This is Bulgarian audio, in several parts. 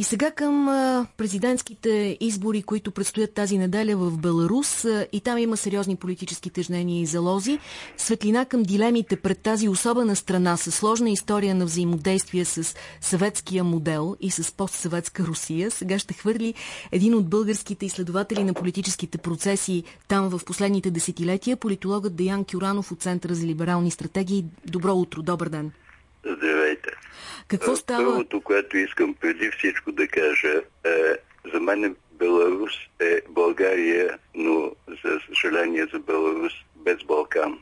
И сега към президентските избори, които предстоят тази неделя в Беларус. И там има сериозни политически тъжнения и залози. Светлина към дилемите пред тази особена страна с сложна история на взаимодействие с съветския модел и с постсъветска Русия. Сега ще хвърли един от българските изследователи на политическите процеси там в последните десетилетия, политологът Деян Кюранов от Центъра за либерални стратегии. Добро утро, добър ден. Здравейте. Какво става? Първото, което искам преди всичко да кажа, е, за мен Беларус е България, но за съжаление за Беларус без Балкан.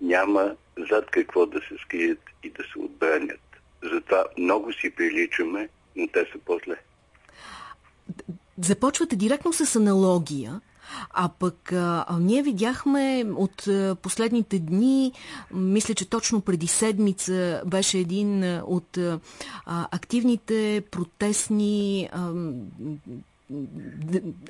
Няма зад какво да се скрият и да се отбранят. Затова много си приличаме, но те са по-зле. Започвате директно с аналогия. А пък а, ние видяхме от а, последните дни, мисля, че точно преди седмица беше един а, от а, активните протестни а,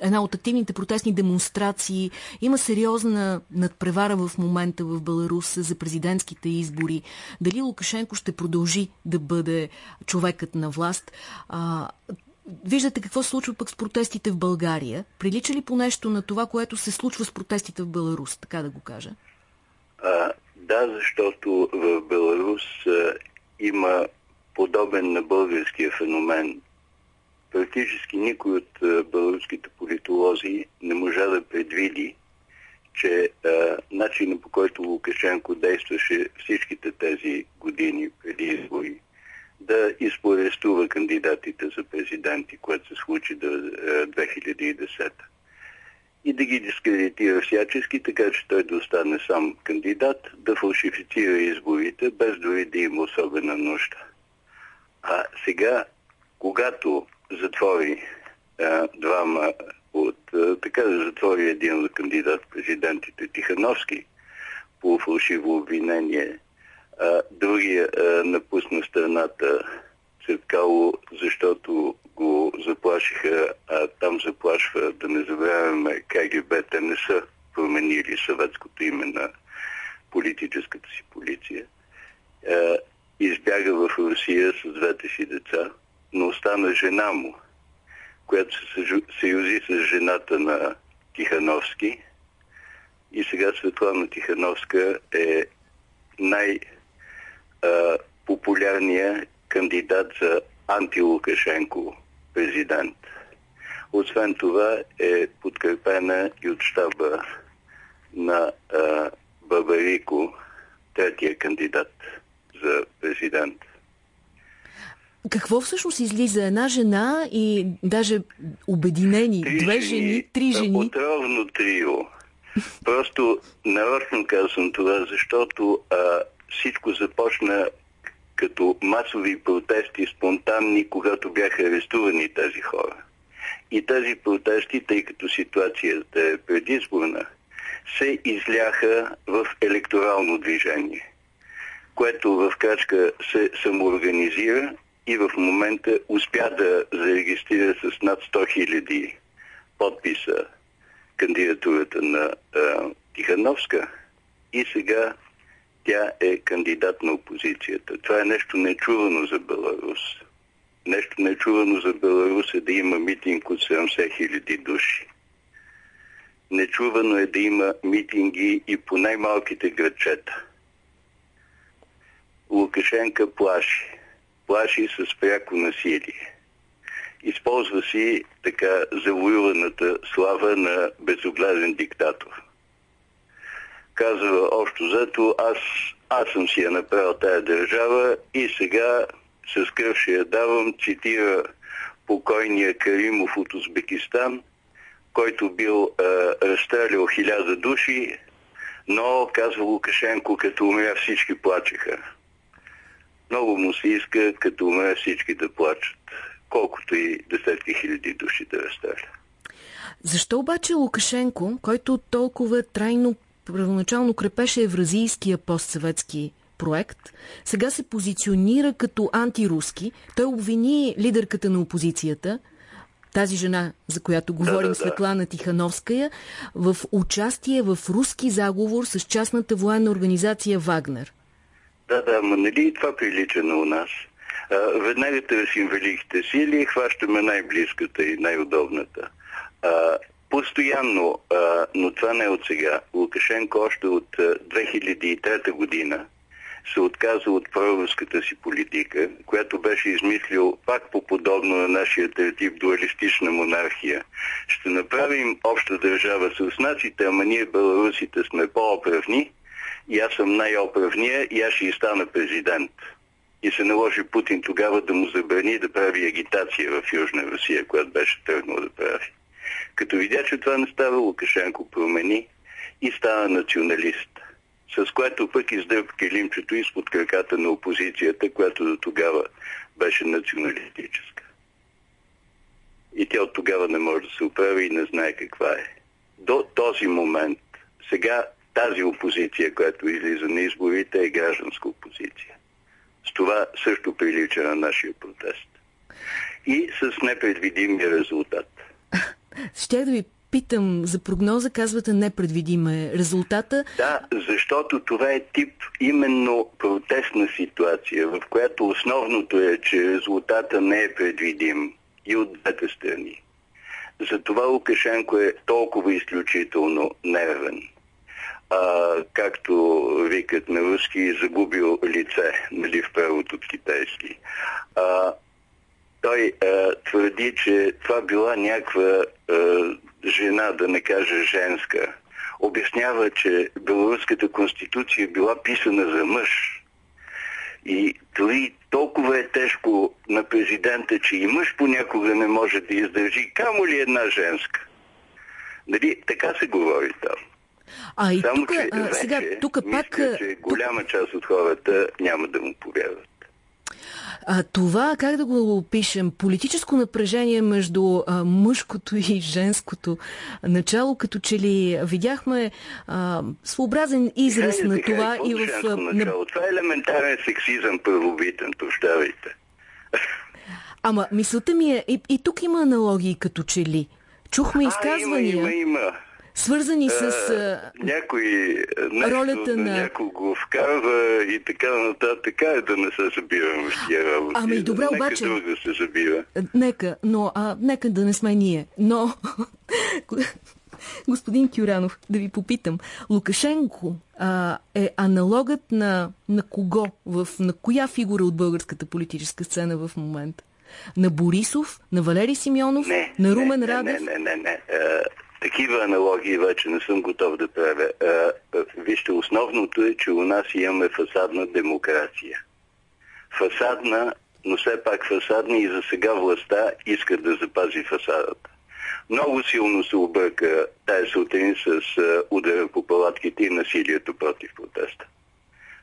една от активните протестни демонстрации. Има сериозна надпревара в момента в Беларус за президентските избори. Дали Лукашенко ще продължи да бъде човекът на власт? А, Виждате какво се случва пък с протестите в България. Прилича ли по нещо на това, което се случва с протестите в Беларус, така да го кажа? А, да, защото в Беларус а, има подобен на българския феномен. Практически никой от а, беларуските политолози не можа да предвиди, че а, начинът по който Лукашенко действаше всичките тези години преди избори, да изпорестува кандидатите за президенти, което се случи до 2010 е, и да ги дискредитира всячески, така че той да остане сам кандидат, да фалшифицира изборите, без дори да има особена нужда. А сега, когато затвори а, двама от, а, така да затвори един от кандидат президентите Тихановски по фалшиво обвинение а, другия а, напусна страната Цветкало, защото го заплашиха, а там заплашва, да не забравяме, КГБ, те не са променили съветското име на политическата си полиция. А, избяга в Русия с двете си деца, но остана жена му, която се съюзи с жената на Тихановски. И сега Светлана Тихановска е най- популярния кандидат за антилукашенко президент. Освен това е подкрепена и от щаба на а, Бабарико, третия кандидат за президент. Какво всъщност излиза? Една жена и даже обединени три две жени, жени три жени? Отровно трио. Просто нарочно казвам това, защото а, всичко започна като масови протести, спонтанни, когато бяха арестувани тези хора. И тези протести, тъй като ситуацията е предизборна, се изляха в електорално движение, което в крачка се самоорганизира и в момента успя да зарегистрира с над 100 000 подписа кандидатурата на а, Тихановска и сега тя е кандидат на опозицията. Това е нещо нечувано за Беларус. Нещо нечувано за Беларус е да има митинг от 70 хиляди души. Нечувано е да има митинги и по най-малките градчета. Лукашенка плаши. Плаши с пряко насилие. Използва си така завоюваната слава на безогледен диктатор казва общо зато, аз, аз съм си я направил тая държава и сега с кръв ще я давам, цитира покойния Каримов от Узбекистан, който бил е, разстрелял хиляда души, но, казва Лукашенко, като умря всички плачеха. Много му се иска, като умря всички да плачат, колкото и десетки хиляди души да разстреля. Защо обаче Лукашенко, който толкова трайно първоначално крепеше евразийския постсъветски проект, сега се позиционира като антируски. Той обвини лидерката на опозицията, тази жена, за която говорим, да, да, да. Светлана Тихановская, в участие в руски заговор с частната военна организация Вагнер. Да, да, но нали това прилича на у нас? веднага търсим великите сили и хващаме най-близката и най-удобната. Постоянно, а, но това не е от сега. Лукашенко още от 2003 година се отказа от проруската си политика, която беше измислил пак по подобно на нашия тип дуалистична монархия. Ще направим обща държава с наците, ама ние беларусите сме по-оправни и аз съм най-оправния и аз ще и стана президент. И се наложи Путин тогава да му забрани да прави агитация в Южна Русия, която беше тръгнал да прави. Като видя, че това не става, Лукашенко промени и стана националист с което пък издърпа килимчето изпод краката на опозицията, която до тогава беше националистическа. И тя от тогава не може да се оправи и не знае каква е. До този момент, сега тази опозиция, която излиза на изборите, е гражданска опозиция. С това също прилича на нашия протест. И с непредвидимия резултат. Ще да ви питам за прогноза, казвате непредвидиме резултата. Да, защото това е тип именно протестна ситуация, в която основното е, че резултата не е предвидим и от двете страни. Затова Лукашенко е толкова изключително нервен. А, както викат на руски, загубил лице, нали, в превод от китайски. А, той а, твърди, че това била някаква а, жена, да не кажа женска, обяснява, че Белоруската конституция била писана за мъж. И дори толкова е тежко на президента, че и мъж понякога не може да издържи, камо ли една женска. Нали, така се говори там. А и Само, тук, сега, тук пак... Мисля, че голяма част от хората няма да му повярват. А, това, как да го опишем, политическо напрежение между а, мъжкото и женското начало, като че ли видяхме а, своеобразен израз Хайде, на това и в... Начало. Това е елементарен сексизъм първобитен, прощавайте. Ама мисълта ми е, и, и тук има аналогии като че ли. Чухме изказвания. А, има, има, има свързани с а, някой ролята на, някого вкарва и така нататък. Така е да не се забиваме в тия работи. Ами добре, нека обаче... Нека да се забива. Нека, но а, нека да не сме ние. Но... Господин Кюранов, да ви попитам. Лукашенко а, е аналогът на, на кого? В, на коя фигура от българската политическа сцена в момента? На Борисов? На Валери Симеонов? Не, на Румен не, Радев? Не, не, не, не. Такива аналогии вече не съм готов да правя. Вижте, основното е, че у нас имаме фасадна демокрация. Фасадна, но все пак фасадна и за сега властта иска да запази фасадата. Много силно се обърка тази сутрин с удара по палатките и насилието против протеста.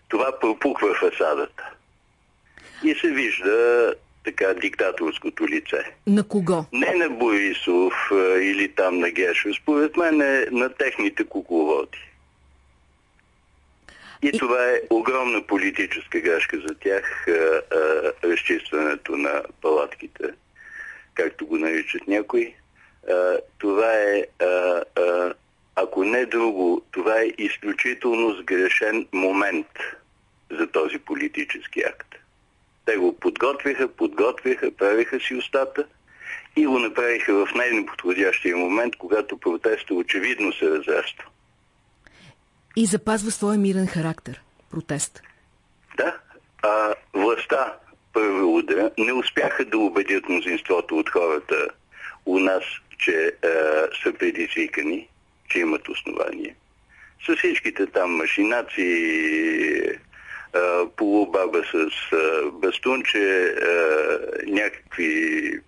Това пропуква фасадата. И се вижда така диктаторското лице. На кого? Не на Борисов или там на Гешо. Според мен е на техните кукловоди. И, и това е огромна политическа грешка за тях, а, а, разчистването на палатките, както го наричат някои. А, това е, а, а, ако не друго, това е изключително сгрешен момент за този политически акт. Те го подготвиха, подготвиха, правиха си устата и го направиха в най-неподходящия момент, когато протеста очевидно се разраства. И запазва своя мирен характер. Протест. Да. А властта, първо удара, не успяха да убедят мнозинството от хората у нас, че а, са предизвикани, че имат основание. С всичките там машинации, полубаба с бастунче, някакви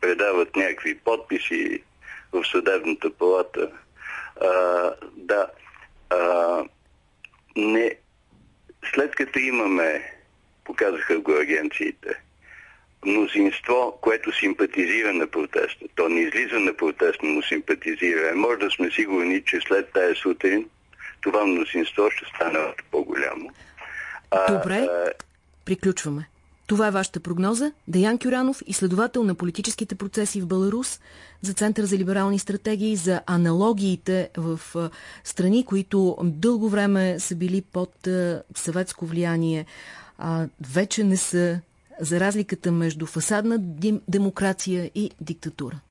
предават някакви подписи в съдебната палата. А, да, а, не, след като имаме, показаха го агенциите, мнозинство, което симпатизира на протеста, то не излиза на протест, но симпатизира. Може да сме сигурни, че след тая сутрин това мнозинство ще стане по-голямо. Добре, приключваме. Това е вашата прогноза. Даян Кюранов, изследовател на политическите процеси в Беларус, за Център за либерални стратегии, за аналогиите в страни, които дълго време са били под съветско влияние, а вече не са за разликата между фасадна демокрация и диктатура.